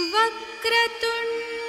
वक्रतुण्ड